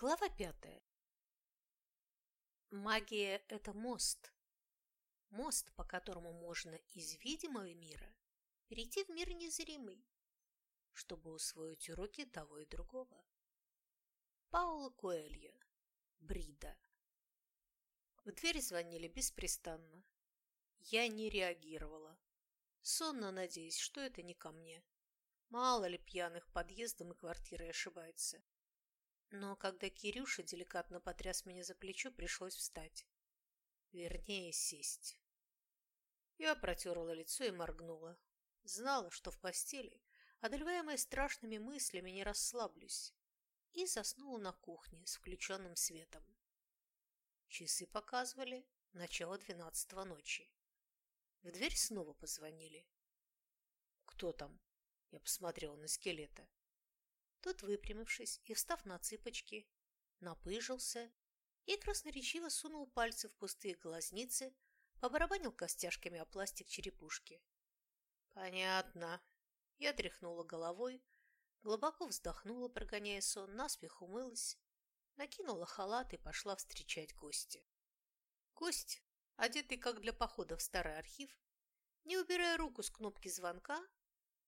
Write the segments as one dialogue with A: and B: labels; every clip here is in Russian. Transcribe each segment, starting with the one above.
A: Глава пятая. Магия – это мост. Мост, по которому можно из видимого мира перейти в мир незримый, чтобы усвоить уроки того и другого. Пауло Коэльо. Брида. В дверь звонили беспрестанно. Я не реагировала, сонно надеясь, что это не ко мне. Мало ли пьяных подъездом и квартирой ошибается. Но когда Кирюша деликатно потряс меня за плечо, пришлось встать. Вернее, сесть. Я протерла лицо и моргнула. Знала, что в постели, одолеваемая страшными мыслями, не расслаблюсь. И заснула на кухне с включенным светом. Часы показывали начало двенадцатого ночи. В дверь снова позвонили. «Кто там?» Я посмотрела на скелета. Тот, выпрямившись и встав на цыпочки, напыжился и красноречиво сунул пальцы в пустые глазницы, побарабанил костяшками о пластик черепушки. «Понятно». Я тряхнула головой, глубоко вздохнула, прогоняя сон, наспех умылась, накинула халат и пошла встречать гостя. Гость, одетый как для похода в старый архив, не убирая руку с кнопки звонка,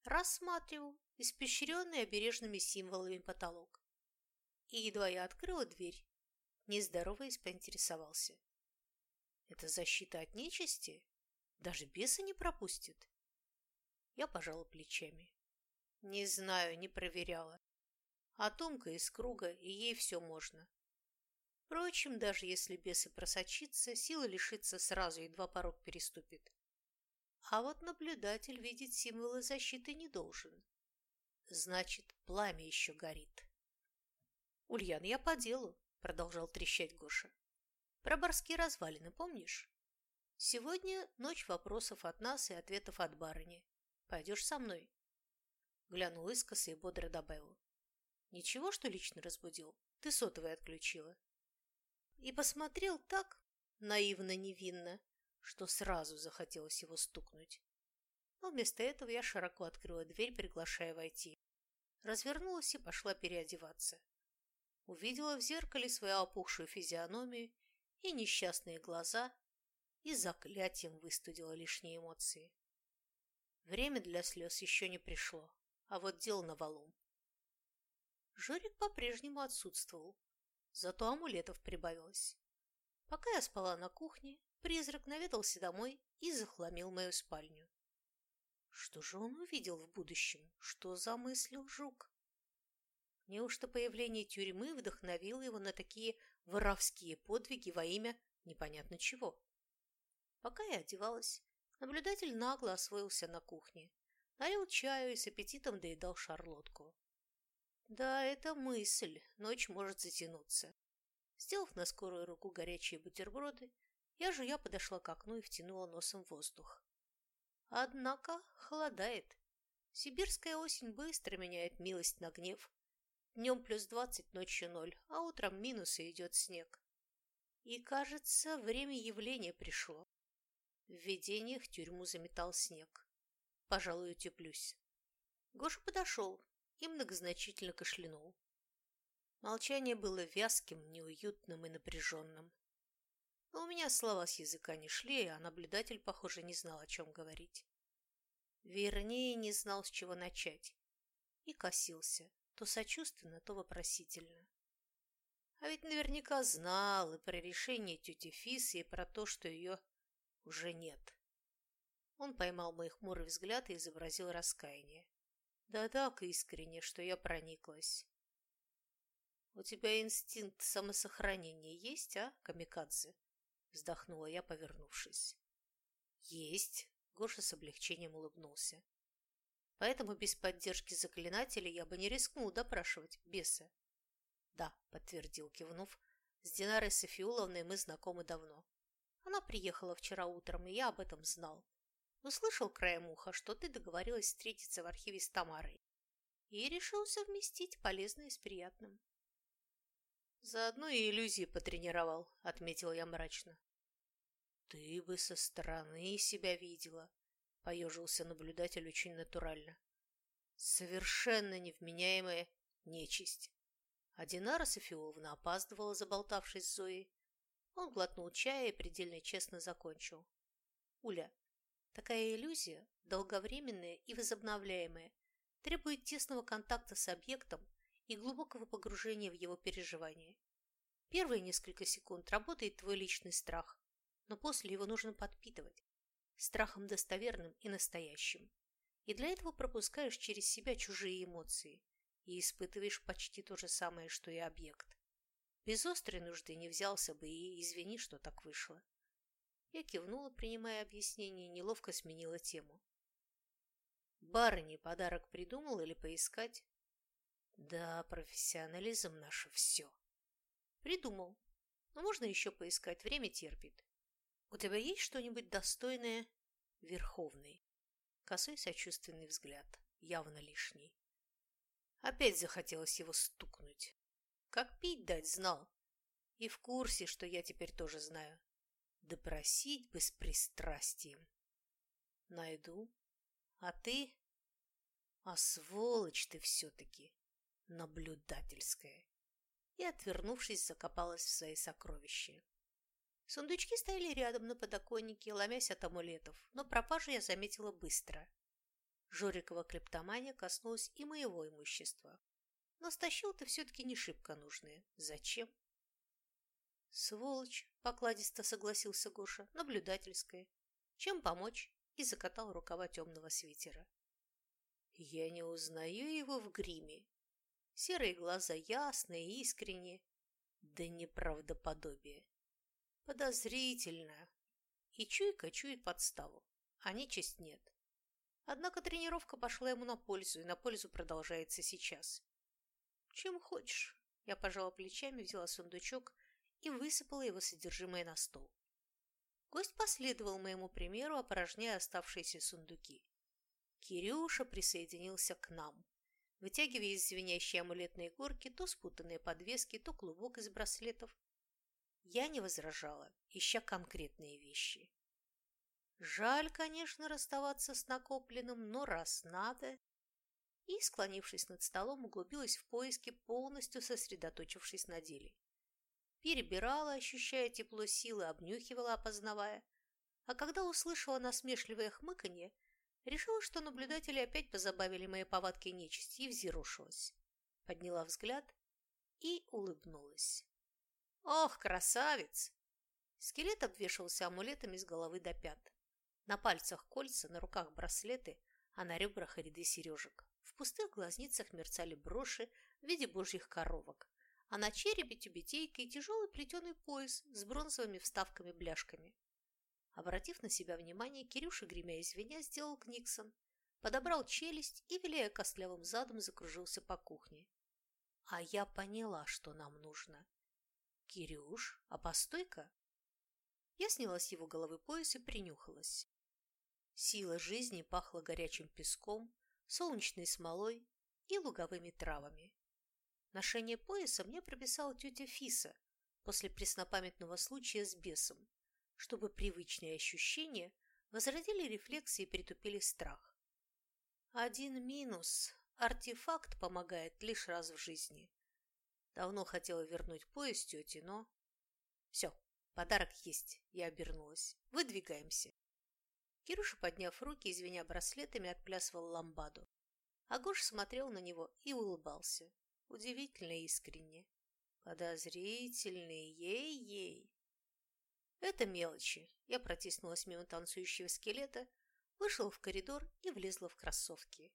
A: рассматривал испещренный обережными символами потолок. И едва я открыла дверь, нездороваясь, поинтересовался. «Это защита от нечисти? Даже беса не пропустит?» Я пожала плечами. «Не знаю, не проверяла. А Томка из круга, и ей все можно. Впрочем, даже если бес и просочится, силы лишится сразу, едва порог переступит. А вот наблюдатель видеть символы защиты не должен. Значит, пламя еще горит. «Ульян, я по делу», — продолжал трещать Гоша. «Про барские развалины помнишь? Сегодня ночь вопросов от нас и ответов от барыни. Пойдешь со мной?» Глянул искоса и бодро добавил. «Ничего, что лично разбудил? Ты сотовый отключила». И посмотрел так наивно-невинно, что сразу захотелось его стукнуть. Но вместо этого я широко открыла дверь, приглашая войти. Развернулась и пошла переодеваться. Увидела в зеркале свою опухшую физиономию и несчастные глаза, и заклятием выстудила лишние эмоции. Время для слез еще не пришло, а вот дел навалом. Жорик по-прежнему отсутствовал, зато амулетов прибавилось. Пока я спала на кухне, призрак наведался домой и захламил мою спальню. Что же он увидел в будущем? Что замыслил жук? Неужто появление тюрьмы вдохновило его на такие воровские подвиги во имя непонятно чего? Пока я одевалась, наблюдатель нагло освоился на кухне, налил чаю и с аппетитом доедал шарлотку. Да, это мысль, ночь может затянуться. Сделав на скорую руку горячие бутерброды, я жуя подошла к окну и втянула носом воздух. Однако холодает. Сибирская осень быстро меняет милость на гнев. Днем плюс двадцать, ночью ноль, а утром минус и идет снег. И, кажется, время явления пришло. В видениях тюрьму заметал снег. Пожалуй, утеплюсь. Гоша подошел и многозначительно кашлянул. Молчание было вязким, неуютным и напряженным. Но у меня слова с языка не шли, а наблюдатель, похоже, не знал, о чем говорить. Вернее, не знал, с чего начать. И косился, то сочувственно, то вопросительно. А ведь наверняка знал и про решение тети Фисы, и про то, что ее уже нет. Он поймал мой хмурый взгляд и изобразил раскаяние. Да так искренне, что я прониклась. «У тебя инстинкт самосохранения есть, а, камикадзе?» Вздохнула я, повернувшись. Есть. Гоша с облегчением улыбнулся. Поэтому без поддержки заклинателей я бы не рискнул допрашивать беса. Да, подтвердил, кивнув. С Динарой Софиуловной мы знакомы давно. Она приехала вчера утром, и я об этом знал. Услышал краем уха, что ты договорилась встретиться в архиве с Тамарой. И решил совместить полезное с приятным. Заодно и иллюзии потренировал, отметил я мрачно. Ты бы со стороны себя видела, поежился наблюдатель очень натурально. Совершенно невменяемая нечисть. А Динара Софиовна опаздывала, заболтавшись с Зоей. Он глотнул чая и предельно честно закончил. Уля, такая иллюзия, долговременная и возобновляемая, требует тесного контакта с объектом и глубокого погружения в его переживания. Первые несколько секунд работает твой личный страх, но после его нужно подпитывать страхом достоверным и настоящим. И для этого пропускаешь через себя чужие эмоции и испытываешь почти то же самое, что и объект. Без острой нужды не взялся бы и извини, что так вышло. Я кивнула, принимая объяснение, неловко сменила тему. Барыне подарок придумал или поискать? Да, профессионализм наше все. Придумал. Но можно еще поискать, время терпит. У тебя есть что-нибудь достойное Верховный? Косой сочувственный взгляд, явно лишний. Опять захотелось его стукнуть. Как пить дать знал. И в курсе, что я теперь тоже знаю. Допросить бы с пристрастием. Найду. А ты? А сволочь ты все-таки. Наблюдательская. И, отвернувшись, закопалась в свои сокровища. Сундучки стояли рядом на подоконнике, ломясь от амулетов, но пропажу я заметила быстро. Жорикова клептомания коснулась и моего имущества. Но стащил ты все-таки не шибко нужные. Зачем? Сволочь, покладисто согласился Гоша, наблюдательская. Чем помочь? И закатал рукава темного свитера. Я не узнаю его в гриме. Серые глаза ясные искренние. Да неправдоподобие. Подозрительно. И чуйка чует подставу, а нечисть нет. Однако тренировка пошла ему на пользу, и на пользу продолжается сейчас. «Чем хочешь». Я пожала плечами, взяла сундучок и высыпала его содержимое на стол. Гость последовал моему примеру, опорожняя оставшиеся сундуки. Кирюша присоединился к нам, вытягивая из звенящей амулетной горки то спутанные подвески, то клубок из браслетов. Я не возражала, ища конкретные вещи. Жаль, конечно, расставаться с накопленным, но раз надо, и, склонившись над столом, углубилась в поиски, полностью сосредоточившись на деле. Перебирала, ощущая тепло силы, обнюхивала, опознавая. А когда услышала насмешливое хмыканье, решила, что наблюдатели опять позабавили мои повадки нечисти и взъерошилась. Подняла взгляд и улыбнулась. «Ох, красавец!» Скелет обвешивался амулетами с головы до пят. На пальцах кольца, на руках браслеты, а на ребрах ряды сережек. В пустых глазницах мерцали броши в виде божьих коровок, а на черепе тюбетейка и тяжелый плетеный пояс с бронзовыми вставками-бляшками. Обратив на себя внимание, Кирюша, гремя извиня, сделал книксон, подобрал челюсть и, виляя костлявым задом, закружился по кухне. А я поняла, что нам нужно. «Кирюш, а постой-ка!» Я сняла с его головы пояс и принюхалась. Сила жизни пахла горячим песком, солнечной смолой и луговыми травами. Ношение пояса мне прописала тетя Фиса после преснопамятного случая с бесом, чтобы привычные ощущения возродили рефлексы и притупили страх. Один минус – артефакт помогает лишь раз в жизни. Давно хотела вернуть пояс тете, но... Все, подарок есть, я обернулась. Выдвигаемся. Кирюша, подняв руки, извиня браслетами, отплясывал ламбаду. А смотрел на него и улыбался. Удивительно искренне. Подозрительный, ей-ей. Это мелочи. Я протиснулась мимо танцующего скелета, вышла в коридор и влезла в кроссовки.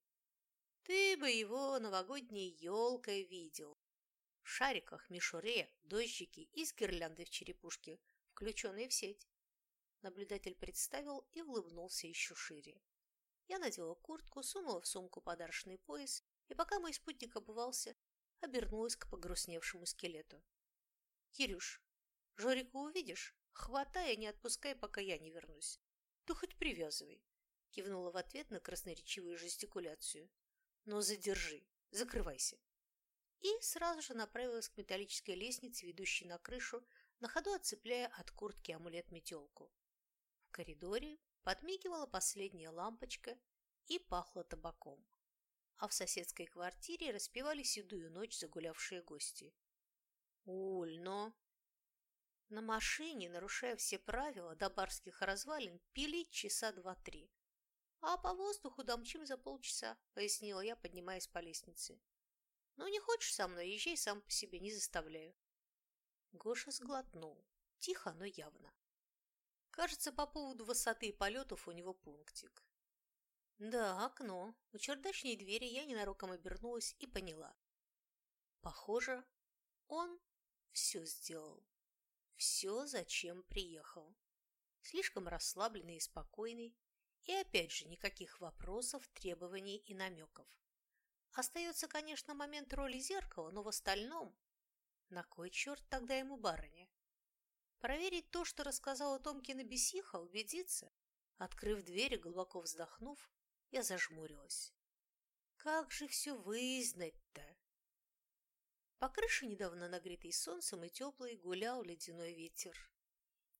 A: Ты бы его новогодней елкой видел. В шариках, мишуре, дождики и с гирляндой в черепушке, включенные в сеть. Наблюдатель представил и улыбнулся еще шире. Я надела куртку, сунула в сумку подарочный пояс, и пока мой спутник обувался, обернулась к погрустневшему скелету. «Кирюш, Жорика увидишь? Хватай, не отпускай, пока я не вернусь. То хоть привязывай!» Кивнула в ответ на красноречивую жестикуляцию. «Но задержи, закрывайся!» И сразу же направилась к металлической лестнице, ведущей на крышу, на ходу отцепляя от куртки амулет-метелку коридоре подмигивала последняя лампочка и пахло табаком. а в соседской квартире распевали седую ночь загулявшие гости. Уль, но... На машине, нарушая все правила до барских развалин, пилить часа два-три. А по воздуху домчим за полчаса, пояснила я, поднимаясь по лестнице. Ну, не хочешь со мной, езжай сам по себе, не заставляю. Гоша сглотнул. Тихо, но явно. Кажется, по поводу высоты и полетов у него пунктик. Да, окно. У чердачной двери я ненароком обернулась и поняла. Похоже, он все сделал. Все, зачем приехал. Слишком расслабленный и спокойный. И опять же никаких вопросов, требований и намеков. Остается, конечно, момент роли зеркала, но в остальном... На кой черт тогда ему барыня? Проверить то, что рассказала Томкина бесиха, убедиться. Открыв дверь и глубоко вздохнув, я зажмурилась. Как же все вызнать-то? По крыше, недавно нагретой солнцем и теплой, гулял ледяной ветер.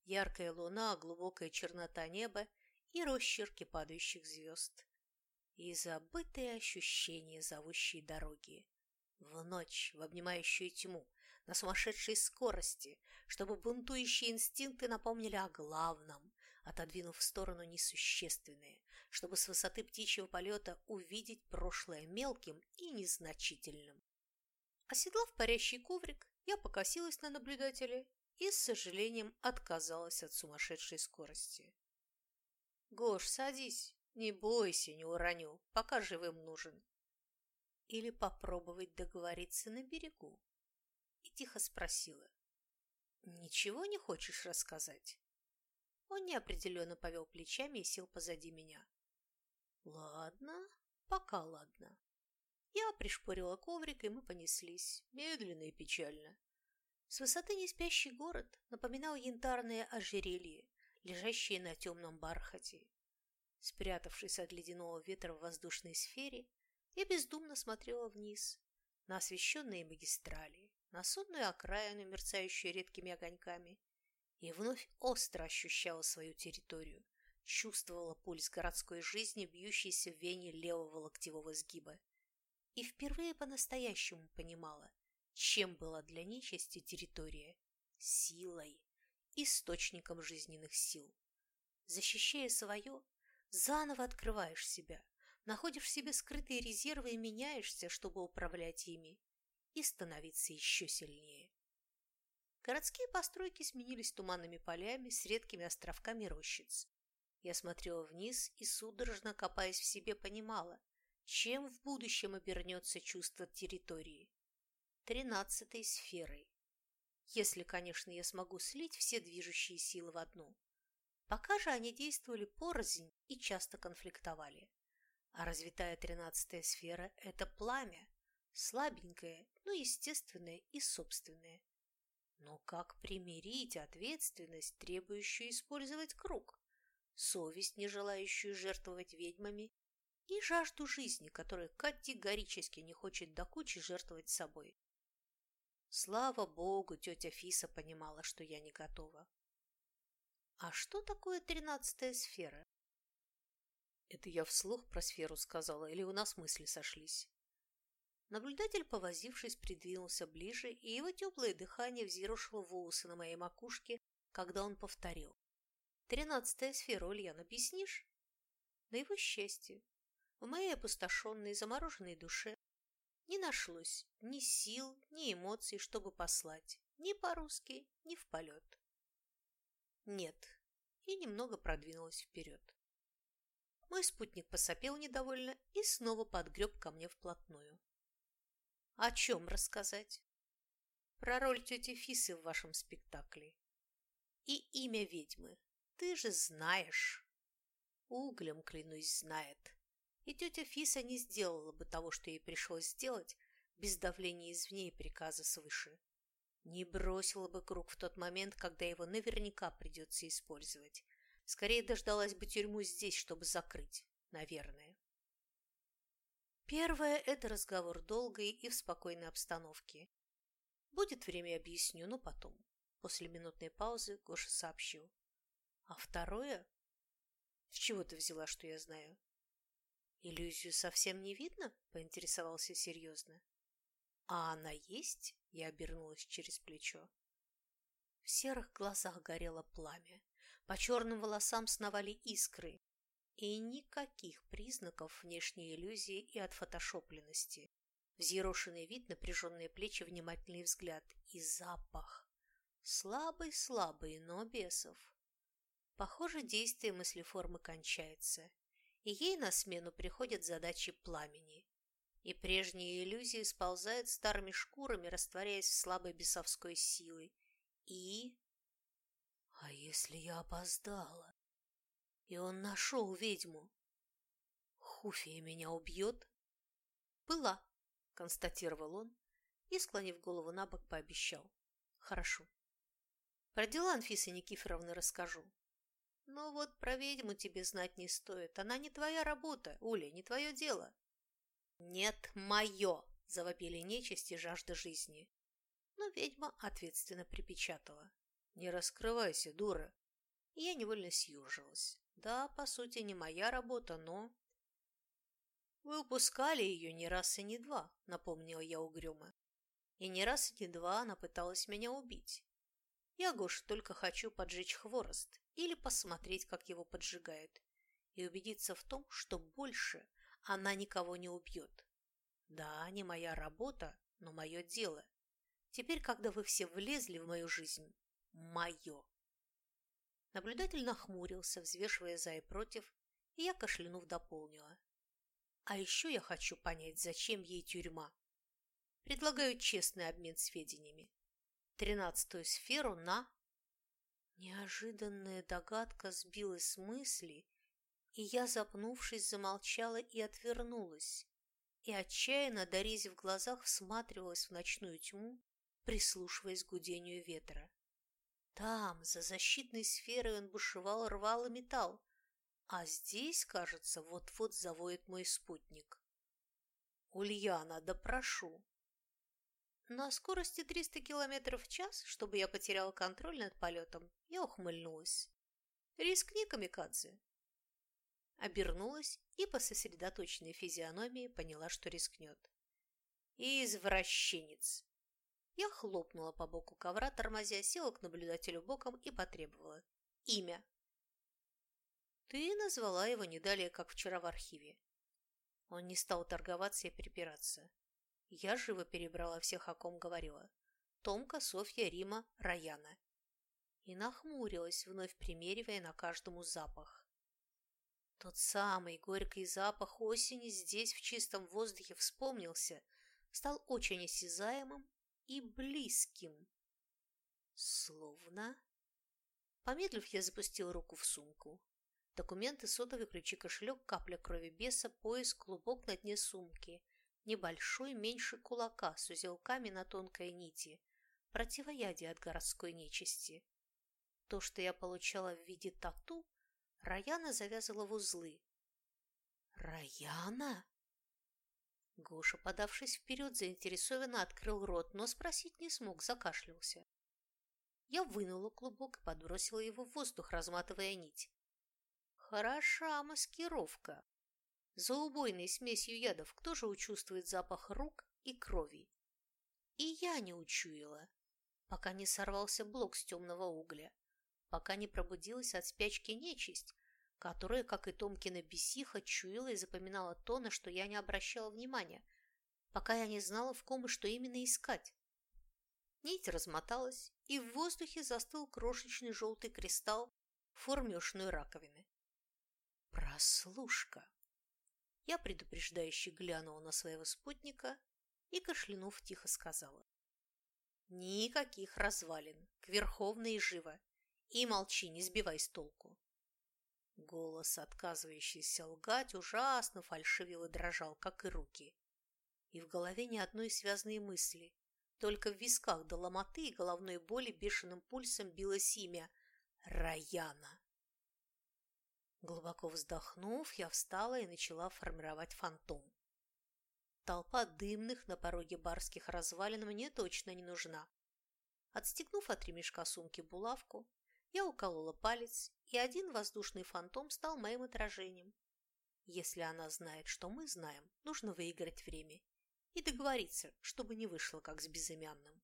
A: Яркая луна, глубокая чернота неба и росчерки падающих звезд. И забытые ощущения зовущей дороги. В ночь, в обнимающую тьму, на сумасшедшей скорости, чтобы бунтующие инстинкты напомнили о главном, отодвинув в сторону несущественное, чтобы с высоты птичьего полета увидеть прошлое мелким и незначительным. Оседлав парящий коврик, я покосилась на наблюдателя и с сожалением отказалась от сумасшедшей скорости. «Гош, садись, не бойся, не уроню, пока живым нужен». Или попробовать договориться на берегу. И тихо спросила. «Ничего не хочешь рассказать?» Он неопределенно повел плечами и сел позади меня. «Ладно, пока ладно». Я пришпорила коврик, и мы понеслись, медленно и печально. С высоты неспящий город напоминал янтарные ожерелье, лежащие на темном бархате. Спрятавшись от ледяного ветра в воздушной сфере, я бездумно смотрела вниз, на освещенные магистрали, на сонную окраину, мерцающую редкими огоньками, и вновь остро ощущала свою территорию, чувствовала пульс городской жизни, бьющийся в вене левого локтевого сгиба, и впервые по-настоящему понимала, чем была для нечисти территория – силой, источником жизненных сил. Защищая свое, заново открываешь себя, находишь в себе скрытые резервы и меняешься, чтобы управлять ими и становиться еще сильнее. Городские постройки сменились туманными полями с редкими островками рощиц. Я смотрела вниз и, судорожно копаясь в себе, понимала, чем в будущем обернется чувство территории? Тринадцатой сферой. Если, конечно, я смогу слить все движущие силы в одну. Пока же они действовали порознь и часто конфликтовали. А развитая тринадцатая сфера – это пламя, слабенькое, но естественное и собственное. Но как примирить ответственность, требующую использовать круг, совесть, не желающую жертвовать ведьмами, и жажду жизни, которая категорически не хочет до кучи жертвовать собой. Слава богу, тетя Фиса понимала, что я не готова. А что такое тринадцатая сфера? Это я вслух про сферу сказала, или у нас мысли сошлись? Наблюдатель, повозившись, придвинулся ближе, и его теплое дыхание взъерошило волосы на моей макушке, когда он повторил. «Тринадцатая сфера, Ульян, объяснишь?» На его счастье, в моей опустошенной, замороженной душе не нашлось ни сил, ни эмоций, чтобы послать ни по-русски, ни в полет. Нет, и немного продвинулась вперед. Мой спутник посопел недовольно и снова подгреб ко мне вплотную. О чем рассказать? Про роль тети Фисы в вашем спектакле. И имя ведьмы. Ты же знаешь. Углем, клянусь, знает и тетя Фиса не сделала бы того, что ей пришлось сделать, без давления извне и приказа свыше. Не бросила бы круг в тот момент, когда его наверняка придется использовать. Скорее дождалась бы тюрьму здесь, чтобы закрыть, наверное. Первое – это разговор долгий и в спокойной обстановке. Будет время, объясню, но потом. После минутной паузы Гоша сообщил. А второе? С чего ты взяла, что я знаю? «Иллюзию совсем не видно?» – поинтересовался серьезно. «А она есть?» – я обернулась через плечо. В серых глазах горело пламя, по черным волосам сновали искры, и никаких признаков внешней иллюзии и отфотошопленности. Взъерошенный вид, напряженные плечи, внимательный взгляд и запах. Слабый-слабый, но бесов. Похоже, действие мыслеформы кончается, и ей на смену приходят задачи пламени. И прежние иллюзии сползают старыми шкурами, растворяясь в слабой бесовской силы. И... А если я опоздала? И он нашел ведьму? Хуфия меня убьет? Была, констатировал он и, склонив голову на бок, пообещал. Хорошо. Про дела Анфисы Никифоровны расскажу. Но вот про ведьму тебе знать не стоит. Она не твоя работа, Уля, не твое дело. Нет, мое, завопили нечисть и жажда жизни. Но ведьма ответственно припечатала. Не раскрывайся, дура. Я невольно съежилась. Да, по сути, не моя работа, но... Вы упускали ее не раз и не два, напомнила я угрюмо. И не раз и не два она пыталась меня убить. Я, Гош, только хочу поджечь хворост или посмотреть, как его поджигают, и убедиться в том, что больше она никого не убьет. Да, не моя работа, но мое дело. Теперь, когда вы все влезли в мою жизнь, мое. Наблюдатель нахмурился, взвешивая за и против, и я, кашлянув, дополнила. А еще я хочу понять, зачем ей тюрьма. Предлагаю честный обмен сведениями тринадцатую сферу на... Неожиданная догадка сбилась с мысли, и я, запнувшись, замолчала и отвернулась, и отчаянно, дорезив в глазах, всматривалась в ночную тьму, прислушиваясь к гудению ветра. Там, за защитной сферой, он бушевал, рвал и металл, а здесь, кажется, вот-вот завоет мой спутник. «Ульяна, да прошу, на скорости 300 км в час, чтобы я потеряла контроль над полетом, я ухмыльнулась. Рискни, камикадзе. Обернулась и по сосредоточенной физиономии поняла, что рискнет. Извращенец. Я хлопнула по боку ковра, тормозя, села к наблюдателю боком и потребовала. Имя. Ты назвала его не далее, как вчера в архиве. Он не стал торговаться и припираться. Я живо перебрала всех, о ком говорила. Томка, Софья, Рима, Раяна. И нахмурилась, вновь примеривая на каждому запах. Тот самый горький запах осени здесь, в чистом воздухе, вспомнился, стал очень осязаемым и близким. Словно... Помедлив, я запустил руку в сумку. Документы, сотовый ключи, кошелек, капля крови беса, пояс, клубок на дне сумки — небольшой, меньше кулака, с узелками на тонкой нити, противоядие от городской нечисти. То, что я получала в виде тату, Раяна завязала в узлы. «Раяна?» Гоша, подавшись вперед, заинтересованно открыл рот, но спросить не смог, закашлялся. Я вынула клубок и подбросила его в воздух, разматывая нить. «Хороша маскировка!» За убойной смесью ядов кто же учувствует запах рук и крови? И я не учуяла, пока не сорвался блок с темного угля, пока не пробудилась от спячки нечисть, которая, как и Томкина бесиха, чуяла и запоминала то, на что я не обращала внимания, пока я не знала, в ком и что именно искать. Нить размоталась, и в воздухе застыл крошечный желтый кристалл в форме ушной раковины. Прослушка! Я предупреждающе глянула на своего спутника и, кашлянув, тихо сказала. «Никаких развалин, к Верховной живо, и молчи, не сбивай с толку». Голос, отказывающийся лгать, ужасно фальшивил и дрожал, как и руки. И в голове ни одной связанной мысли, только в висках до ломоты и головной боли бешеным пульсом билось имя Раяна. Глубоко вздохнув, я встала и начала формировать фантом. Толпа дымных на пороге барских развалин мне точно не нужна. Отстегнув от ремешка сумки булавку, я уколола палец, и один воздушный фантом стал моим отражением. Если она знает, что мы знаем, нужно выиграть время и договориться, чтобы не вышло, как с безымянным.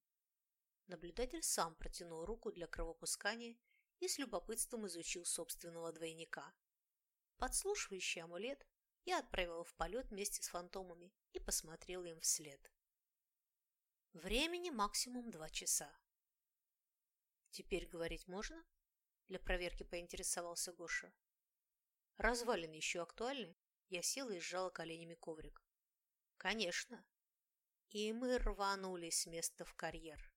A: Наблюдатель сам протянул руку для кровопускания и с любопытством изучил собственного двойника. Подслушивающий амулет я отправила в полет вместе с фантомами и посмотрела им вслед. Времени максимум два часа. «Теперь говорить можно?» – для проверки поинтересовался Гоша. «Развалины еще актуальны?» Я села и сжала коленями коврик. «Конечно!» И мы рванули с места в карьер.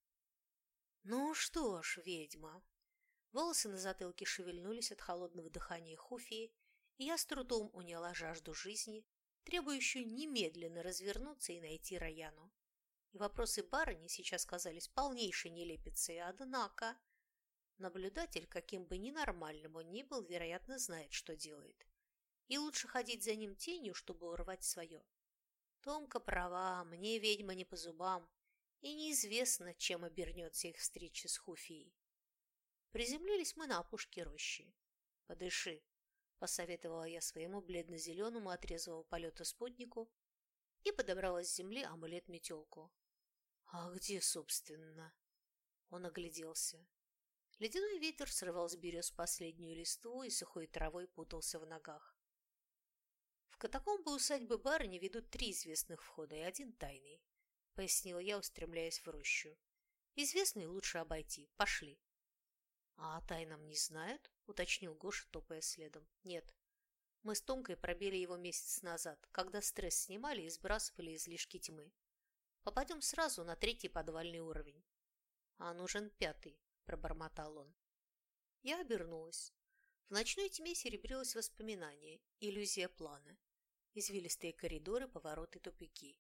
A: «Ну что ж, ведьма!» Волосы на затылке шевельнулись от холодного дыхания Хуфии, я с трудом уняла жажду жизни, требующую немедленно развернуться и найти Раяну. И вопросы барыни сейчас казались полнейшей нелепицей, однако... Наблюдатель, каким бы ненормальным он ни был, вероятно, знает, что делает. И лучше ходить за ним тенью, чтобы урвать свое. Томка права, мне ведьма не по зубам, и неизвестно, чем обернется их встреча с Хуфией. Приземлились мы на опушке рощи. «Подыши», – посоветовала я своему бледно-зеленому отрезового полета спутнику и подобрала с земли амулет-метелку. «А где, собственно?» Он огляделся. Ледяной ветер срывал с берез последнюю листву и сухой травой путался в ногах. В катакомбы усадьбы барыни ведут три известных входа и один тайный, пояснила я, устремляясь в рощу. Известный лучше обойти. Пошли. А о тайном не знают? Уточнил Гоша, топая следом. Нет. Мы с Томкой пробили его месяц назад, когда стресс снимали и сбрасывали излишки тьмы. Попадем сразу на третий подвальный уровень. А нужен пятый, пробормотал он. Я обернулась. В ночной тьме серебрилось воспоминание, иллюзия плана. Извилистые коридоры, повороты, тупики.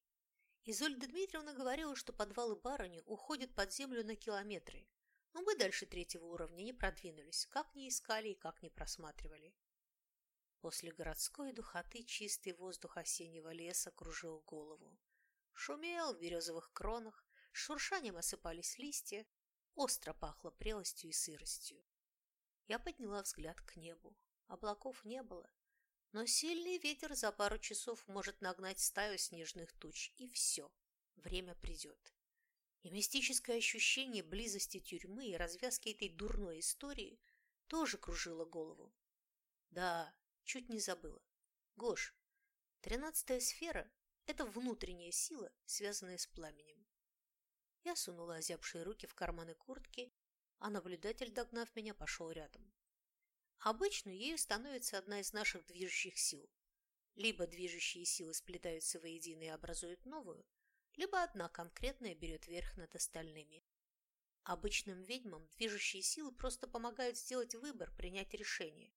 A: Изольда Дмитриевна говорила, что подвалы барыни уходят под землю на километры, но мы дальше третьего уровня не продвинулись, как ни искали и как ни просматривали. После городской духоты чистый воздух осеннего леса кружил голову. Шумел в березовых кронах, шуршанием осыпались листья, остро пахло прелостью и сыростью. Я подняла взгляд к небу. Облаков не было, но сильный ветер за пару часов может нагнать стаю снежных туч, и все, время придет и мистическое ощущение близости тюрьмы и развязки этой дурной истории тоже кружило голову. Да, чуть не забыла. Гош, тринадцатая сфера – это внутренняя сила, связанная с пламенем. Я сунула озябшие руки в карманы куртки, а наблюдатель, догнав меня, пошел рядом. Обычно ею становится одна из наших движущих сил. Либо движущие силы сплетаются воедино и образуют новую, либо одна конкретная берет верх над остальными. Обычным ведьмам движущие силы просто помогают сделать выбор, принять решение.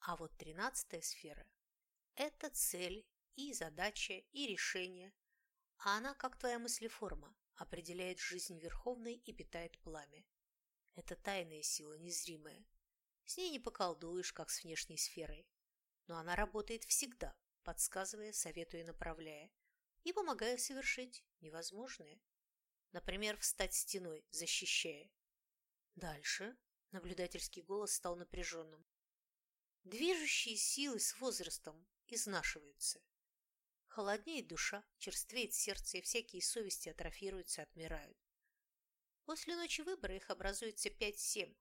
A: А вот тринадцатая сфера – это цель и задача, и решение. А она, как твоя мыслеформа, определяет жизнь Верховной и питает пламя. Это тайная сила, незримая. С ней не поколдуешь, как с внешней сферой. Но она работает всегда, подсказывая, советуя, направляя и помогая совершить невозможное. Например, встать стеной, защищая. Дальше наблюдательский голос стал напряженным. Движущие силы с возрастом изнашиваются. Холоднеет душа, черствеет сердце, и всякие совести атрофируются, отмирают. После ночи выбора их образуется пять-семь,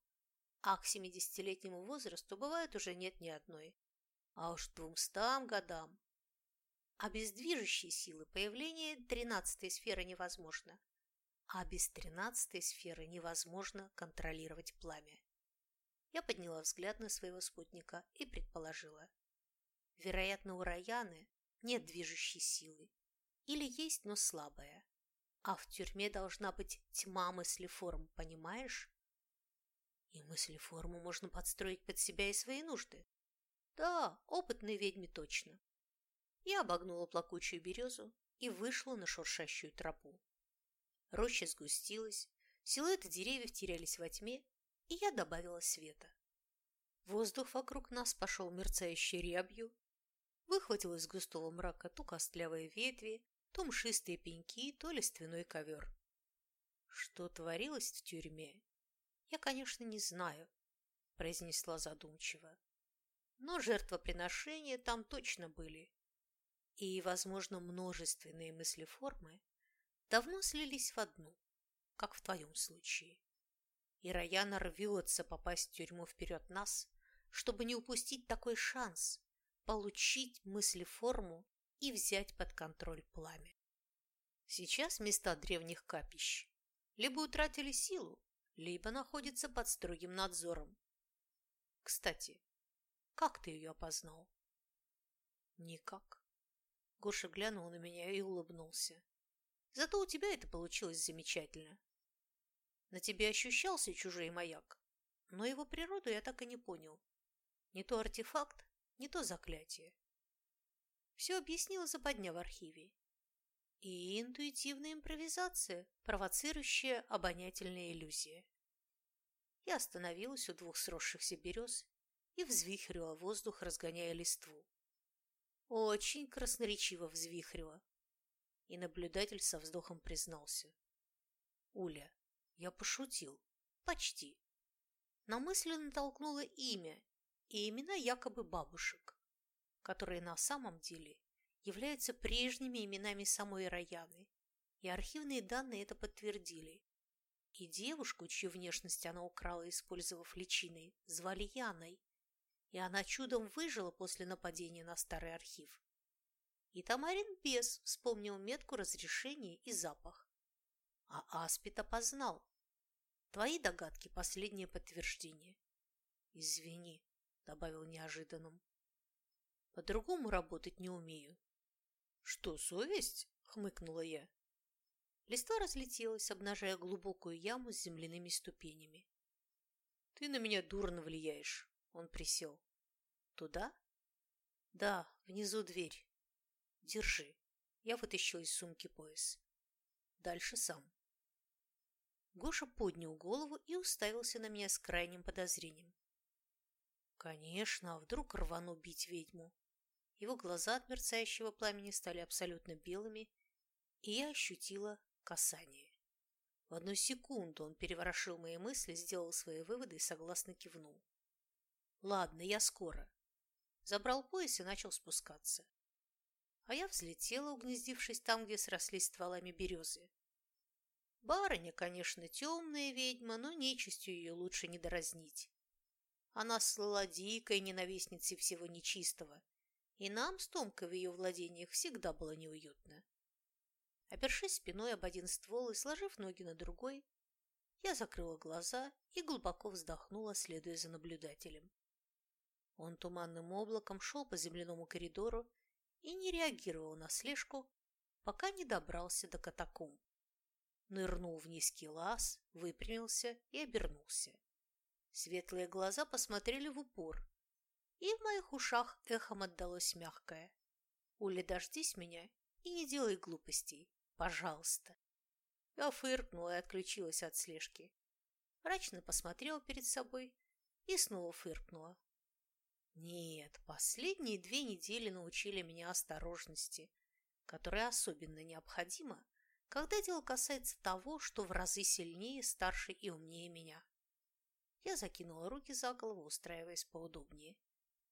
A: а к семидесятилетнему возрасту бывает уже нет ни одной. А уж двумстам годам а без движущей силы появление тринадцатой сферы невозможно. А без тринадцатой сферы невозможно контролировать пламя. Я подняла взгляд на своего спутника и предположила. Вероятно, у Раяны нет движущей силы. Или есть, но слабая. А в тюрьме должна быть тьма мыслеформ, понимаешь? И мыслеформу можно подстроить под себя и свои нужды. Да, опытной ведьме точно. Я обогнула плакучую березу и вышла на шуршащую тропу. Роща сгустилась, силуэты деревьев терялись во тьме, и я добавила света. Воздух вокруг нас пошел мерцающей рябью, выхватил из густого мрака то костлявые ветви, то мшистые пеньки, то лиственной ковер. Что творилось в тюрьме, я, конечно, не знаю, произнесла задумчиво. но жертвоприношения там точно были. И, возможно, множественные мыслеформы давно слились в одну, как в твоем случае. И Раяна рвется попасть в тюрьму вперед нас, чтобы не упустить такой шанс получить мыслеформу и взять под контроль пламя. Сейчас места древних капищ либо утратили силу, либо находятся под строгим надзором. Кстати, как ты ее опознал? Никак. Гоша глянул на меня и улыбнулся. Зато у тебя это получилось замечательно. На тебе ощущался чужой маяк, но его природу я так и не понял. Не то артефакт, не то заклятие. Все объяснила западня в архиве. И интуитивная импровизация, провоцирующая обонятельные иллюзии. Я остановилась у двух сросшихся берез и взвихрила воздух, разгоняя листву. Очень красноречиво взвихрила. И наблюдатель со вздохом признался. «Уля, я пошутил. Почти. На мысль натолкнуло имя и имена якобы бабушек, которые на самом деле являются прежними именами самой Раяны, и архивные данные это подтвердили. И девушку, чью внешность она украла, использовав личиной, звали Яной, и она чудом выжила после нападения на старый архив. И Тамарин Бес вспомнил метку разрешения и запах. А Аспид опознал. Твои догадки – последнее подтверждение. Извини, добавил неожиданным. По-другому работать не умею. Что, совесть? хмыкнула я. Листва разлетелась, обнажая глубокую яму с земляными ступенями. Ты на меня дурно влияешь. Он присел. Туда? Да, внизу дверь. Держи. Я вытащил из сумки пояс. Дальше сам. Гоша поднял голову и уставился на меня с крайним подозрением. Конечно, а вдруг рвану бить ведьму? Его глаза от мерцающего пламени стали абсолютно белыми, и я ощутила касание. В одну секунду он переворошил мои мысли, сделал свои выводы и согласно кивнул. Ладно, я скоро. Забрал пояс и начал спускаться. А я взлетела, угнездившись там, где срослись стволами березы. Барыня, конечно, темная ведьма, но нечистью ее лучше не доразнить. Она слыла дикой ненавистницей всего нечистого, и нам с Томкой в ее владениях всегда было неуютно. Опершись спиной об один ствол и сложив ноги на другой, я закрыла глаза и глубоко вздохнула, следуя за наблюдателем. Он туманным облаком шел по земляному коридору и не реагировал на слежку, пока не добрался до катакомб. Нырнул в низкий лаз, выпрямился и обернулся. Светлые глаза посмотрели в упор, и в моих ушах эхом отдалось мягкое. «Уля, дождись меня и не делай глупостей, пожалуйста». Я фыркнула и отключилась от слежки. Мрачно посмотрела перед собой и снова фыркнула. Нет, последние две недели научили меня осторожности, которая особенно необходима, когда дело касается того, что в разы сильнее, старше и умнее меня. Я закинула руки за голову, устраиваясь поудобнее.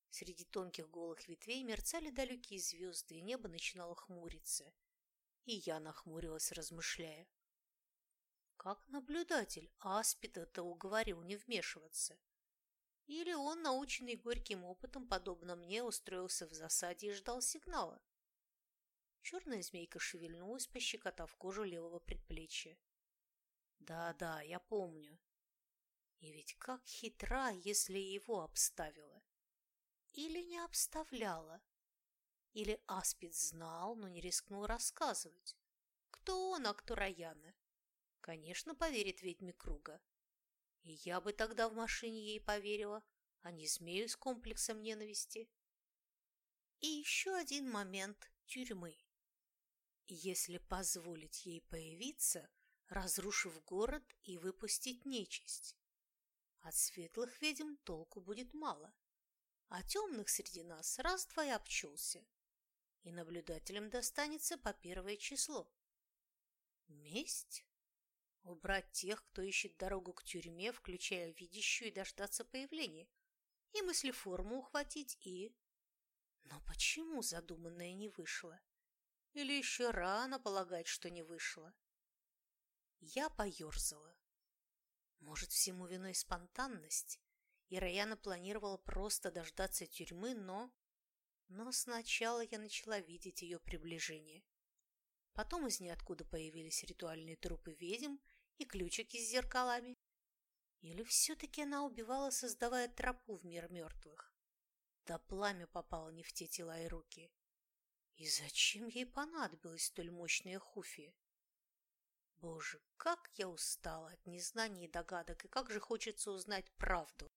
A: Среди тонких голых ветвей мерцали далекие звезды, и небо начинало хмуриться. И я нахмурилась, размышляя. Как наблюдатель Аспида-то уговорил не вмешиваться? Или он, наученный горьким опытом, подобно мне, устроился в засаде и ждал сигнала? Черная змейка шевельнулась, пощекотав кожу левого предплечья. Да-да, я помню. И ведь как хитра, если его обставила. Или не обставляла. Или Аспид знал, но не рискнул рассказывать. Кто он, а кто Раяна? Конечно, поверит ведьме круга. И я бы тогда в машине ей поверила, а не змею с комплексом ненависти. И еще один момент тюрьмы. Если позволить ей появиться, разрушив город и выпустить нечисть. От светлых ведьм толку будет мало, а темных среди нас раз-два обчелся, и наблюдателям достанется по первое число. Месть? Убрать тех, кто ищет дорогу к тюрьме, включая видящую, и дождаться появления. и мыслеформу ухватить, и... Но почему задуманное не вышло? Или еще рано полагать, что не вышло? Я поерзала. Может, всему виной спонтанность? И Раяна планировала просто дождаться тюрьмы, но... Но сначала я начала видеть ее приближение. Потом из ниоткуда появились ритуальные трупы ведьм и ключики с зеркалами. Или все-таки она убивала, создавая тропу в мир мертвых? Да пламя попало не в те тела и руки. И зачем ей понадобилось столь мощное хуфи? Боже, как я устала от незнаний и догадок, и как же хочется узнать правду.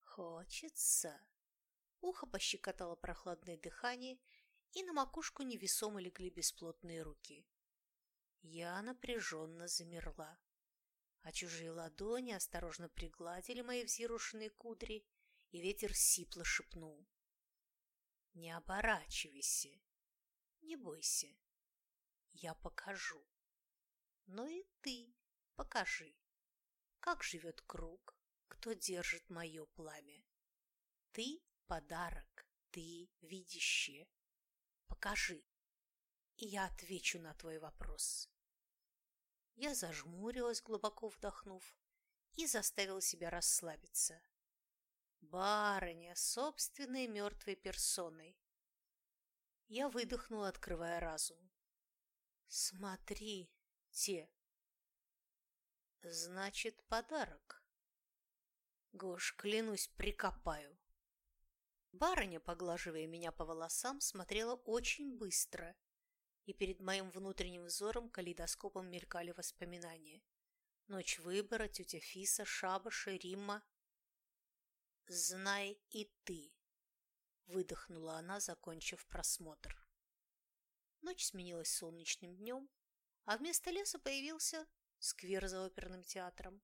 A: Хочется. Ухо пощекотало прохладное дыхание, и на макушку невесомо легли бесплотные руки. Я напряженно замерла, а чужие ладони осторожно пригладили мои взъерушенные кудри, и ветер сипло шепнул. «Не оборачивайся, не бойся, я покажу. Но и ты покажи, как живет круг, кто держит мое пламя. Ты — подарок, ты — видящее. Покажи, и я отвечу на твой вопрос. Я зажмурилась, глубоко вдохнув, и заставила себя расслабиться. Барыня, собственной мертвой персоной. Я выдохнула, открывая разум. Смотри, те. Значит, подарок. Гош, клянусь, прикопаю. Барыня, поглаживая меня по волосам, смотрела очень быстро, и перед моим внутренним взором калейдоскопом мелькали воспоминания. Ночь выбора, тетя Фиса, шабаши, Римма. «Знай и ты», — выдохнула она, закончив просмотр. Ночь сменилась солнечным днем, а вместо леса появился сквер за оперным театром.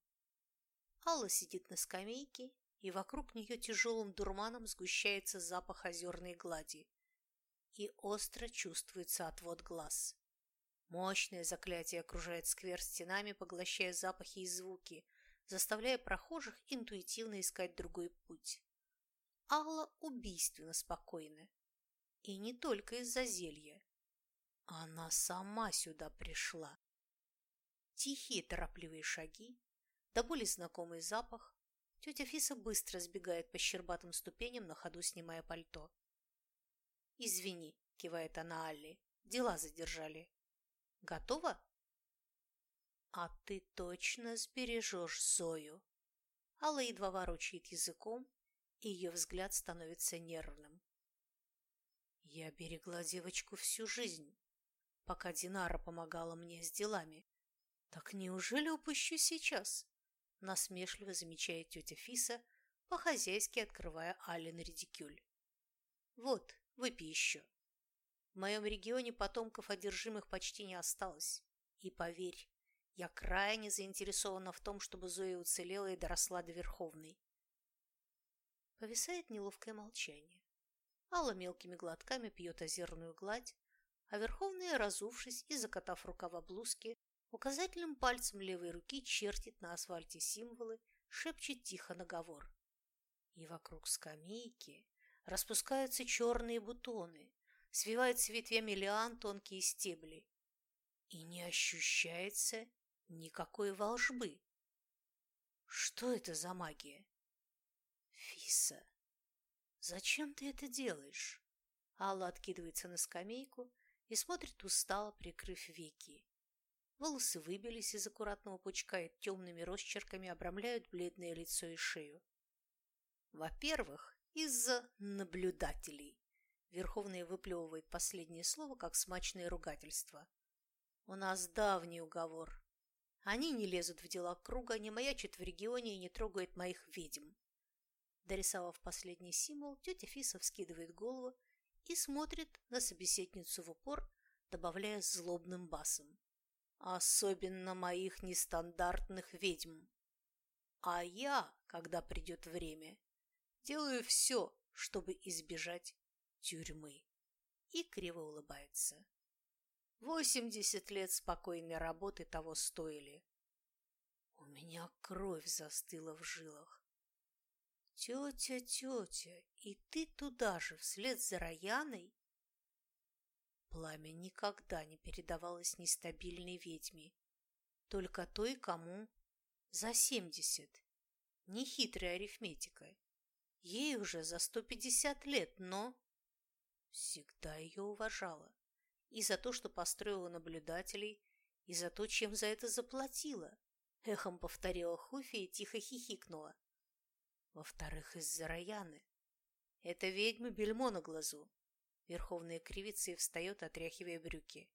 A: Алла сидит на скамейке, и вокруг нее тяжелым дурманом сгущается запах озерной глади, и остро чувствуется отвод глаз. Мощное заклятие окружает сквер стенами, поглощая запахи и звуки, заставляя прохожих интуитивно искать другой путь. Алла убийственно спокойна. И не только из-за зелья. Она сама сюда пришла. Тихие торопливые шаги, до боли знакомый запах. Тетя Фиса быстро сбегает по щербатым ступеням, на ходу снимая пальто. «Извини», – кивает она Алле, – «дела задержали». «Готова?» «А ты точно сбережешь Зою?» Алла едва ворочает языком, и ее взгляд становится нервным. «Я берегла девочку всю жизнь, пока Динара помогала мне с делами. Так неужели упущу сейчас?» Насмешливо замечает тетя Фиса, по-хозяйски открывая Аллен редикюль. «Вот, Выпей еще. В моем регионе потомков одержимых почти не осталось. И поверь, я крайне заинтересована в том, чтобы Зоя уцелела и доросла до Верховной. Повисает неловкое молчание. Алла мелкими глотками пьет озерную гладь, а Верховная, разувшись и закатав рукава блузки, указательным пальцем левой руки чертит на асфальте символы, шепчет тихо наговор. И вокруг скамейки распускаются черные бутоны, свиваются ветвями лиан тонкие стебли. И не ощущается никакой волжбы. Что это за магия? Фиса, зачем ты это делаешь? Алла откидывается на скамейку и смотрит устало, прикрыв веки. Волосы выбились из аккуратного пучка и темными росчерками обрамляют бледное лицо и шею. Во-первых, из-за наблюдателей. Верховный выплевывает последнее слово, как смачное ругательство. У нас давний уговор. Они не лезут в дела круга, не маячат в регионе и не трогают моих ведьм. Дорисовав последний символ, тетя Фиса вскидывает голову и смотрит на собеседницу в упор, добавляя злобным басом. Особенно моих нестандартных ведьм. А я, когда придет время, Делаю все, чтобы избежать тюрьмы. И криво улыбается. Восемьдесят лет спокойной работы того стоили. У меня кровь застыла в жилах. Тетя, тетя, и ты туда же, вслед за Раяной? Пламя никогда не передавалось нестабильной ведьме, только той, кому за семьдесят. Нехитрая арифметика. Ей уже за сто пятьдесят лет, но... Всегда ее уважала. И за то, что построила наблюдателей, и за то, чем за это заплатила. Эхом повторила Хуфи и тихо хихикнула. Во-вторых, из-за Раяны. Это ведьма бельмо на глазу. Верховная кривица и встает, отряхивая брюки.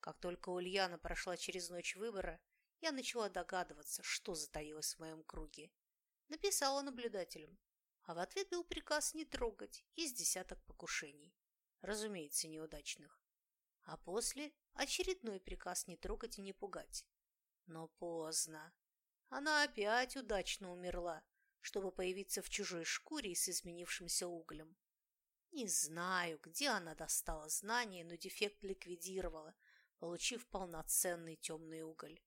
A: Как только Ульяна прошла через ночь выбора, я начала догадываться, что затаилось в моем круге. Написала наблюдателям, а в ответ был приказ не трогать из десяток покушений. Разумеется, неудачных. А после очередной приказ не трогать и не пугать. Но поздно. Она опять удачно умерла, чтобы появиться в чужой шкуре с изменившимся углем. Не знаю, где она достала знания, но дефект ликвидировала, получив полноценный темный уголь.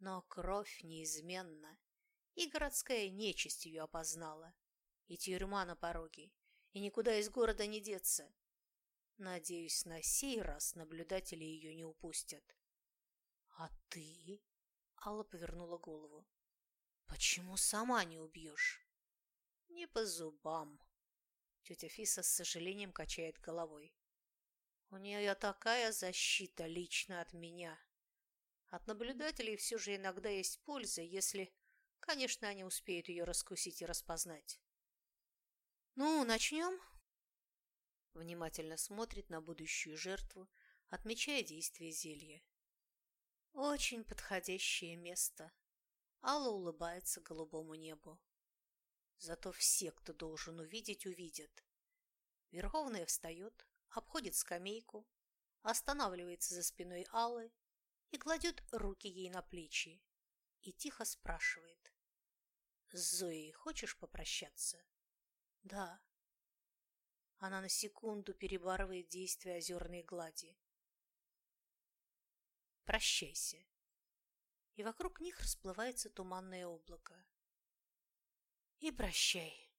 A: Но кровь неизменна, и городская нечисть ее опознала, и тюрьма на пороге, и никуда из города не деться. Надеюсь, на сей раз наблюдатели ее не упустят. — А ты? — Алла повернула голову. — Почему сама не убьешь? — Не по зубам. Тетя Фиса с сожалением качает головой. У нее такая защита лично от меня. От наблюдателей все же иногда есть польза, если, конечно, они успеют ее раскусить и распознать. «Ну, начнем?» Внимательно смотрит на будущую жертву, отмечая действие зелья. «Очень подходящее место». Алла улыбается голубому небу. Зато все, кто должен увидеть, увидят. Верховная встает, обходит скамейку, останавливается за спиной Аллы и кладет руки ей на плечи и тихо спрашивает. «С Зоей хочешь попрощаться?» «Да». Она на секунду перебарывает действие озерной глади. «Прощайся». И вокруг них расплывается туманное облако. «И прощай.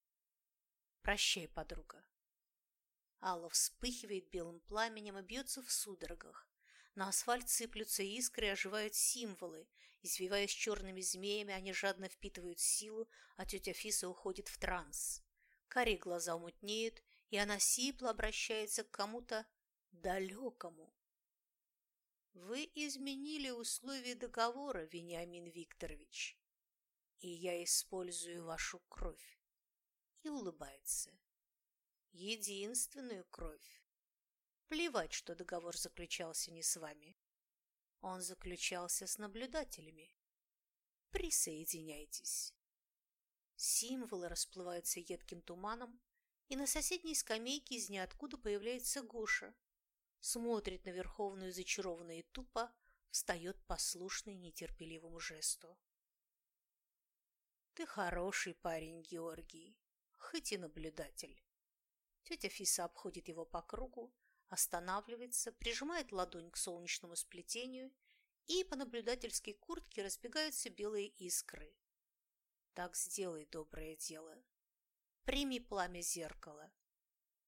A: Прощай, подруга». Алла вспыхивает белым пламенем и бьется в судорогах. На асфальт сыплются искры оживают символы. Извиваясь черными змеями, они жадно впитывают силу, а тетя Фиса уходит в транс. Карие глаза умутнеют, и она сипло обращается к кому-то далекому. «Вы изменили условия договора, Вениамин Викторович, и я использую вашу кровь». И улыбается единственную кровь. Плевать, что договор заключался не с вами. Он заключался с наблюдателями. Присоединяйтесь. Символы расплываются едким туманом, и на соседней скамейке из ниоткуда появляется Гоша. Смотрит на Верховную зачарованно и тупо, встает послушный нетерпеливому жесту. Ты хороший парень, Георгий, хоть и наблюдатель. Тетя Фиса обходит его по кругу, останавливается, прижимает ладонь к солнечному сплетению, и по наблюдательской куртке разбегаются белые искры. Так сделай доброе дело. Прими пламя зеркала.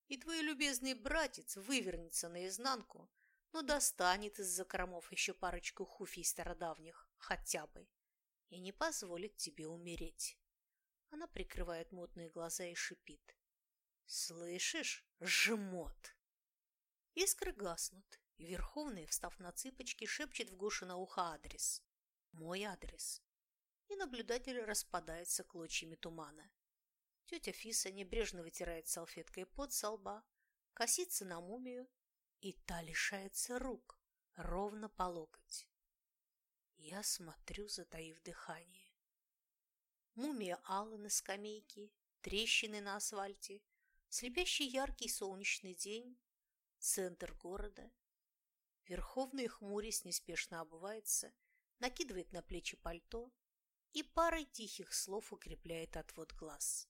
A: И твой любезный братец вывернется наизнанку, но достанет из закромов еще парочку хуфий стародавних, хотя бы, и не позволит тебе умереть. Она прикрывает мутные глаза и шипит. «Слышишь, жмот!» Искры гаснут, и Верховный, встав на цыпочки, шепчет в Гоше на ухо адрес. Мой адрес. И наблюдатель распадается клочьями тумана. Тетя Фиса небрежно вытирает салфеткой пот со лба, косится на мумию, и та лишается рук, ровно по локоть. Я смотрю, затаив дыхание. Мумия Аллы на скамейке, трещины на асфальте, Слепящий яркий солнечный день, центр города. Верховный хмурясь неспешно обувается, накидывает на плечи пальто и парой тихих слов укрепляет отвод глаз.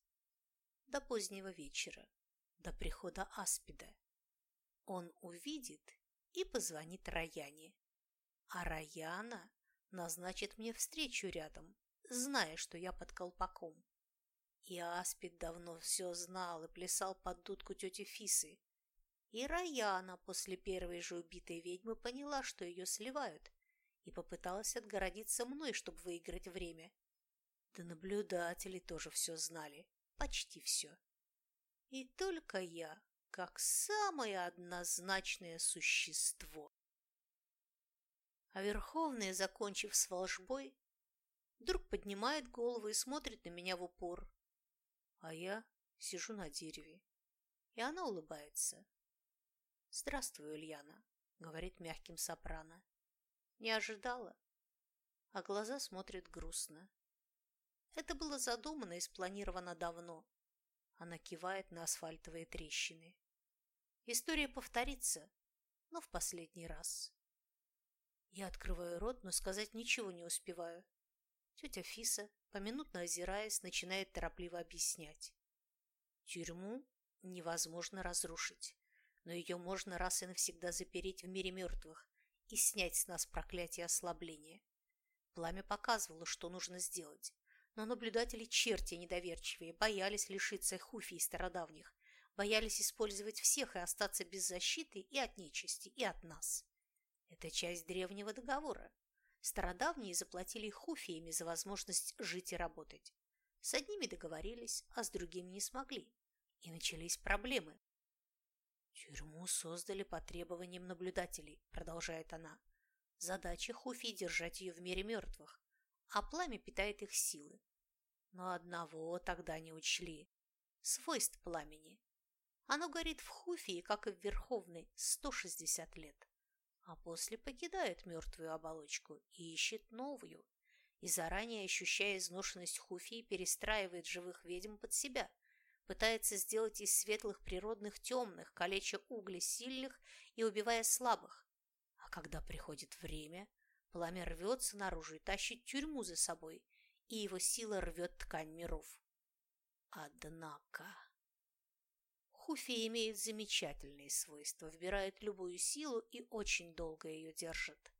A: До позднего вечера, до прихода Аспида. Он увидит и позвонит Раяне. А Раяна назначит мне встречу рядом, зная, что я под колпаком. И Аспид давно все знал и плясал под дудку тети Фисы. И Раяна после первой же убитой ведьмы поняла, что ее сливают, и попыталась отгородиться мной, чтобы выиграть время. Да наблюдатели тоже все знали, почти все. И только я, как самое однозначное существо. А Верховный, закончив с волжбой, вдруг поднимает голову и смотрит на меня в упор. А я сижу на дереве, и она улыбается. «Здравствуй, Ульяна», — говорит мягким сопрано. «Не ожидала?» А глаза смотрят грустно. Это было задумано и спланировано давно. Она кивает на асфальтовые трещины. История повторится, но в последний раз. Я открываю рот, но сказать ничего не успеваю. Тетя Фиса, поминутно озираясь, начинает торопливо объяснять. Тюрьму невозможно разрушить, но ее можно раз и навсегда запереть в мире мертвых и снять с нас проклятие ослабления. Пламя показывало, что нужно сделать, но наблюдатели черти недоверчивые боялись лишиться хуфий стародавних, боялись использовать всех и остаться без защиты и от нечисти, и от нас. Это часть древнего договора. Стародавние заплатили хуфиями за возможность жить и работать. С одними договорились, а с другими не смогли. И начались проблемы. «Тюрьму создали по требованиям наблюдателей», — продолжает она. «Задача хуфий — держать ее в мире мертвых, а пламя питает их силы. Но одного тогда не учли – свойств пламени. Оно горит в Хуфии, как и в Верховной, 160 лет, а после покидает мертвую оболочку и ищет новую, и заранее ощущая изношенность Хуфии, перестраивает живых ведьм под себя, пытается сделать из светлых природных темных, калеча угли сильных и убивая слабых. А когда приходит время, пламя рвется наружу и тащит тюрьму за собой, и его сила рвет ткань миров. Однако... Хуфи имеет замечательные свойства, вбирает любую силу и очень долго ее держит.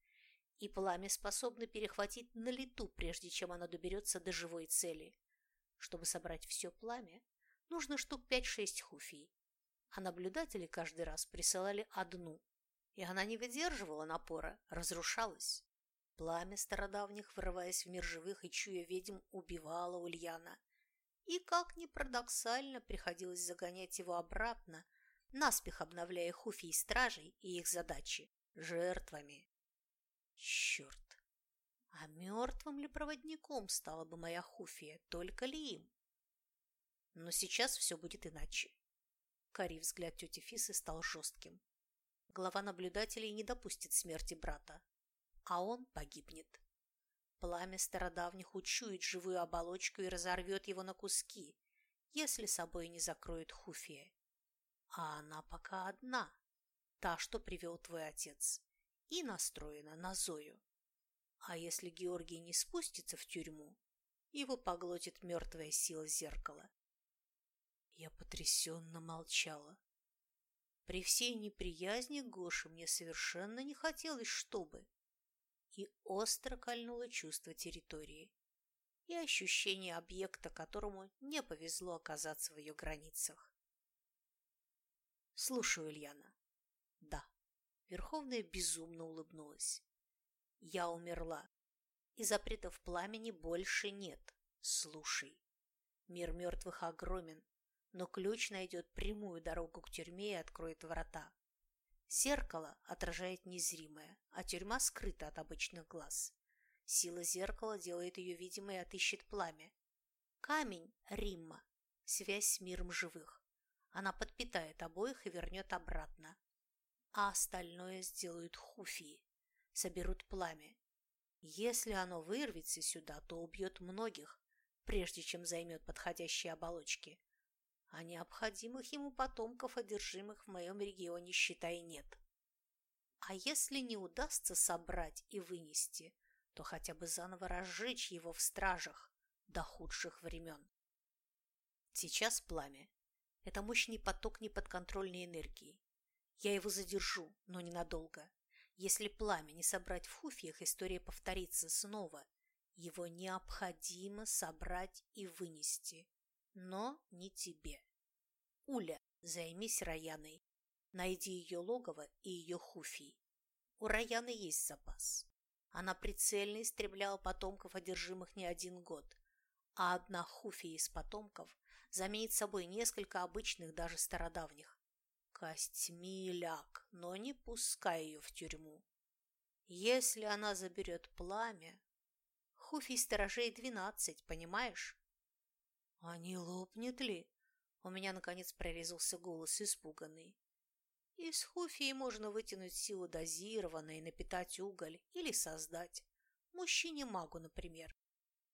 A: И пламя способно перехватить на лету, прежде чем оно доберется до живой цели. Чтобы собрать все пламя, нужно штук 5-6 хуфий. А наблюдатели каждый раз присылали одну, и она не выдерживала напора, разрушалась. Пламя стародавних, врываясь в мир живых и чуя ведьм, убивало Ульяна. И, как ни парадоксально, приходилось загонять его обратно, наспех обновляя хуфи и стражей и их задачи жертвами. Черт! А мертвым ли проводником стала бы моя хуфия, только ли им? Но сейчас все будет иначе. Карий взгляд тети Фисы стал жестким. Глава наблюдателей не допустит смерти брата, а он погибнет. Пламя стародавних учует живую оболочку и разорвет его на куски, если собой не закроет Хуфия. А она пока одна, та, что привел твой отец, и настроена на Зою. А если Георгий не спустится в тюрьму, его поглотит мертвая сила зеркала. Я потрясенно молчала. При всей неприязни Гоши мне совершенно не хотелось, чтобы и остро кольнуло чувство территории и ощущение объекта, которому не повезло оказаться в ее границах. Слушаю, Ильяна. Да. Верховная безумно улыбнулась. Я умерла, и запретов пламени больше нет. Слушай. Мир мертвых огромен, но ключ найдет прямую дорогу к тюрьме и откроет врата. Зеркало отражает незримое, а тюрьма скрыта от обычных глаз. Сила зеркала делает ее видимой и отыщет пламя. Камень – Римма, связь с миром живых. Она подпитает обоих и вернет обратно. А остальное сделают хуфии, соберут пламя. Если оно вырвется сюда, то убьет многих, прежде чем займет подходящие оболочки а необходимых ему потомков, одержимых в моем регионе, считай, нет. А если не удастся собрать и вынести, то хотя бы заново разжечь его в стражах до худших времен. Сейчас пламя – это мощный поток неподконтрольной энергии. Я его задержу, но ненадолго. Если пламя не собрать в хуфиях, история повторится снова. Его необходимо собрать и вынести. Но не тебе. Уля, займись Раяной. Найди ее логово и ее хуфий. У Раяны есть запас. Она прицельно истребляла потомков одержимых не один год, а одна хуфия из потомков заменит собой несколько обычных, даже стародавних. Костьми ляг, но не пускай ее в тюрьму. Если она заберет пламя... Хуфий сторожей двенадцать, понимаешь? А не лопнет ли? У меня, наконец, прорезался голос, испуганный. Из хуфии можно вытянуть силу дозированно и напитать уголь или создать. Мужчине-магу, например.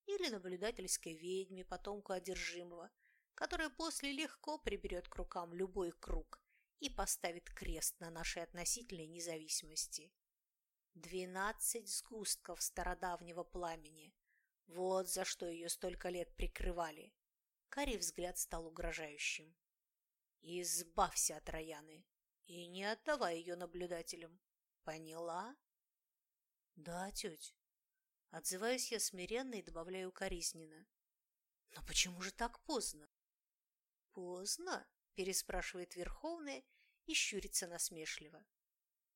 A: Или наблюдательской ведьме, потомку одержимого, которая после легко приберет к рукам любой круг и поставит крест на нашей относительной независимости. Двенадцать сгустков стародавнего пламени. Вот за что ее столько лет прикрывали. Карий взгляд стал угрожающим. «Избавься от Раяны и не отдавай ее наблюдателям. Поняла?» «Да, тетя». Отзываюсь я смиренно и добавляю коризненно. «Но почему же так поздно?» «Поздно?» – переспрашивает Верховная и щурится насмешливо.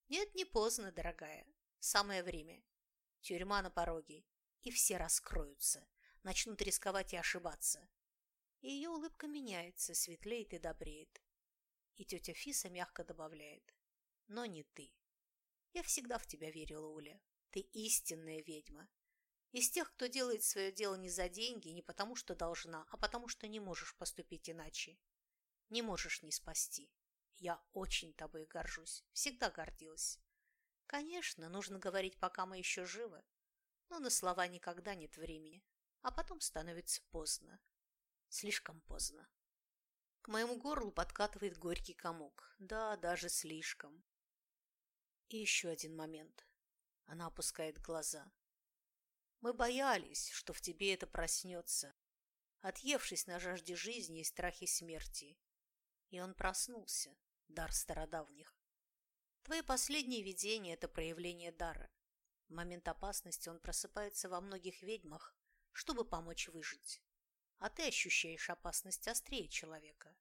A: «Нет, не поздно, дорогая. Самое время. Тюрьма на пороге, и все раскроются, начнут рисковать и ошибаться. И ее улыбка меняется, светлеет и добреет. И тетя Фиса мягко добавляет. Но не ты. Я всегда в тебя верила, Уля. Ты истинная ведьма. Из тех, кто делает свое дело не за деньги, не потому что должна, а потому что не можешь поступить иначе. Не можешь не спасти. Я очень тобой горжусь, всегда гордилась. Конечно, нужно говорить, пока мы еще живы, но на слова никогда нет времени, а потом становится поздно. Слишком поздно. К моему горлу подкатывает горький комок. Да, даже слишком. И еще один момент. Она опускает глаза. Мы боялись, что в тебе это проснется, отъевшись на жажде жизни и страхе смерти. И он проснулся, дар стародавних. Твои последние видения – это проявление дара. В момент опасности он просыпается во многих ведьмах, чтобы помочь выжить. А ты ощущаешь опасность острее человека.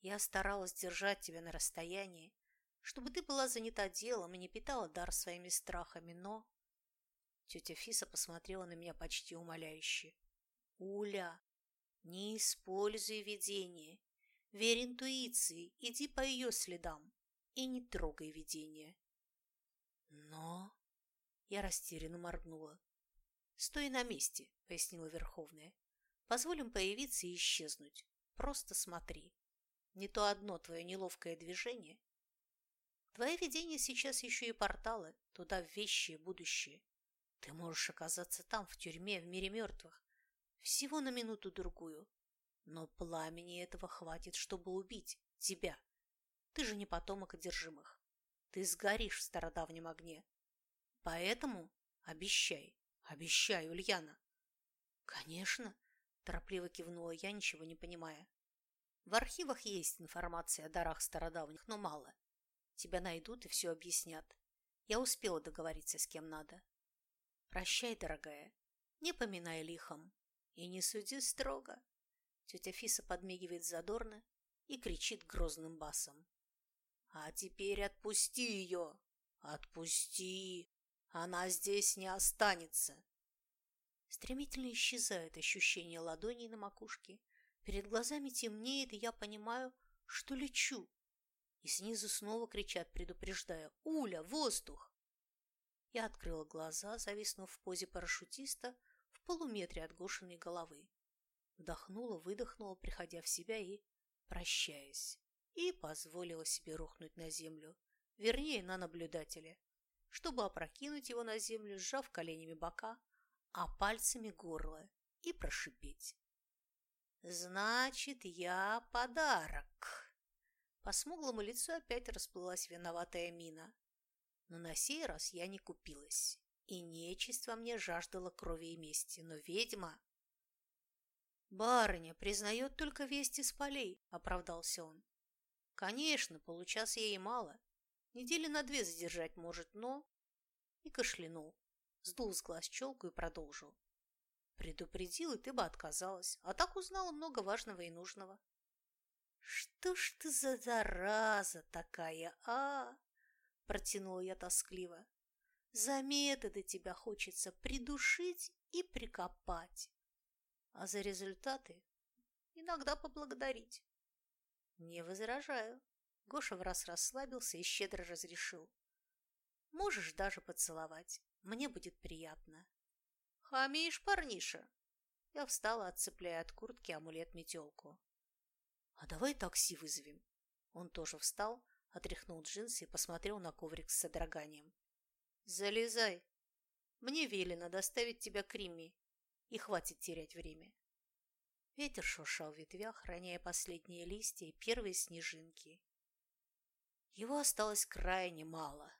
A: Я старалась держать тебя на расстоянии, чтобы ты была занята делом и не питала дар своими страхами, но... Тетя Фиса посмотрела на меня почти умоляюще. «Уля, не используй видение. Верь интуиции, иди по ее следам и не трогай видение. Но... Я растерянно моргнула. «Стой на месте», — пояснила Верховная. «Позволим появиться и исчезнуть. Просто смотри. Не то одно твое неловкое движение. Твое видение сейчас еще и порталы, туда в вещи будущее. Ты можешь оказаться там, в тюрьме, в мире мертвых. Всего на минуту-другую. Но пламени этого хватит, чтобы убить тебя. Ты же не потомок одержимых. Ты сгоришь в стародавнем огне. Поэтому обещай, обещай, Ульяна. Конечно, торопливо кивнула я, ничего не понимая. В архивах есть информация о дарах стародавних, но мало. Тебя найдут и все объяснят. Я успела договориться с кем надо. Прощай, дорогая, не поминай лихом и не суди строго. Тетя Фиса подмигивает задорно и кричит грозным басом. А теперь отпусти ее! Отпусти! Она здесь не останется!» Стремительно исчезает ощущение ладоней на макушке. Перед глазами темнеет, и я понимаю, что лечу. И снизу снова кричат, предупреждая «Уля, воздух!» Я открыла глаза, зависнув в позе парашютиста в полуметре от Гошиной головы. Вдохнула, выдохнула, приходя в себя и прощаясь и позволила себе рухнуть на землю, вернее, на наблюдателя, чтобы опрокинуть его на землю, сжав коленями бока, а пальцами горло и прошипеть. «Значит, я подарок!» По смуглому лицу опять расплылась виноватая мина. Но на сей раз я не купилась, и нечисть во мне жаждала крови и мести, но ведьма... «Барыня признает только вести с полей», — оправдался он. Конечно, получаса ей мало. Недели на две задержать может, но... И кашлянул, сдул с глаз челку и продолжил. Предупредил, и ты бы отказалась, а так узнала много важного и нужного. Что ж ты за зараза такая, а? Протянула я тоскливо. За методы тебя хочется придушить и прикопать, а за результаты иногда поблагодарить. Не возражаю. Гоша в раз расслабился и щедро разрешил. Можешь даже поцеловать. Мне будет приятно. Хамишь, парниша. Я встала, отцепляя от куртки амулет-метелку. А давай такси вызовем. Он тоже встал, отряхнул джинсы и посмотрел на коврик с содроганием. Залезай. Мне велено доставить тебя к Римме, и хватит терять время. Ветер шуршал в ветвях, роняя последние листья и первые снежинки. Его осталось крайне мало.